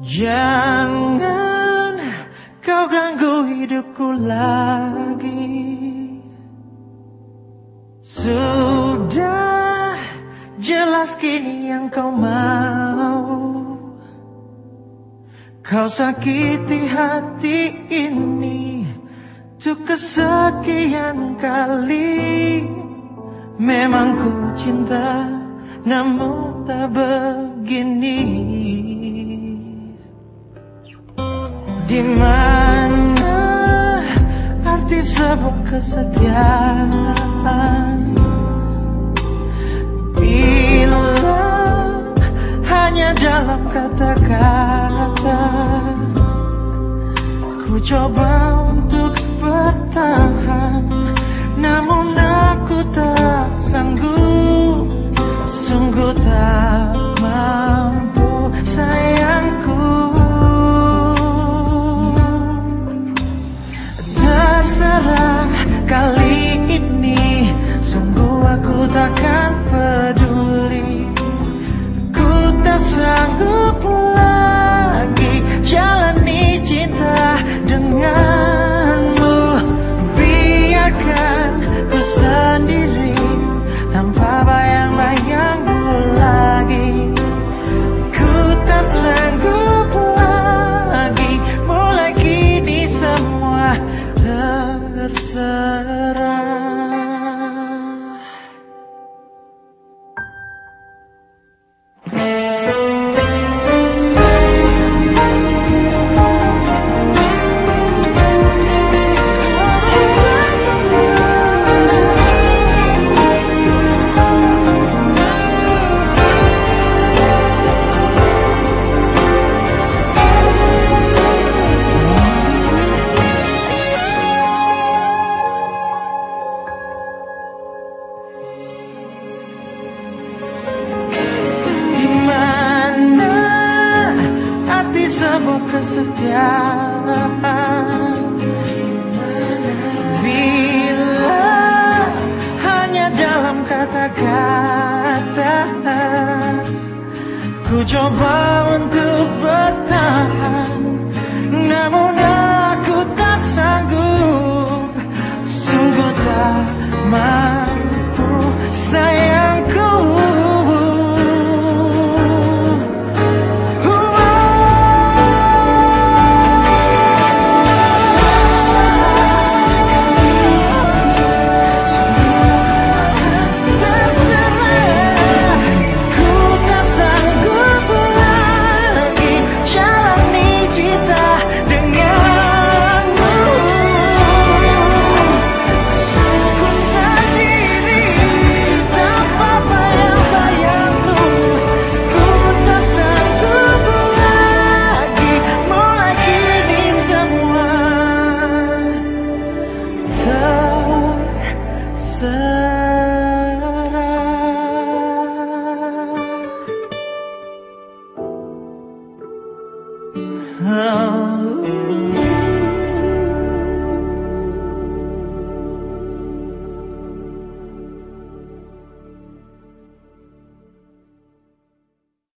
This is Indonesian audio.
Jangan kau ganggu hidupku lagi. Sudah jelas kini yang kau mau. Kau sakiti hati ini Untuk kesekian kali. Memang ku cinta Namun tak begini Di mana arti sebuah kesetiaan? Bila hanya dalam kata-kata Ku coba untuk bertahan sanggup kesetiaan bila hanya dalam kata-kata ku coba untuk bertahan. Namun aku tak sanggup Oh.